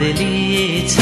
बदलिएछ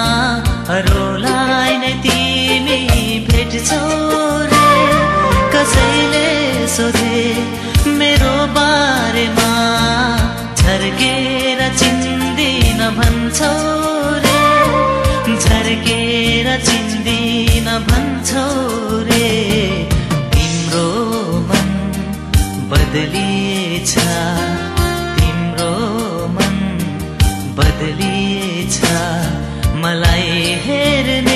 जहाँ अरूलाई नै तिमी भेट्छौ रे। कसैले सोधे मेरो बारेमा? झर्केर चिन्दिन भन्छौ रे। झर्केर चिन्दिन भन्छौ रे। तिम्रो मन बदलिएछ। तिम्रो मन बदलिएछ। मलाई हेर्ने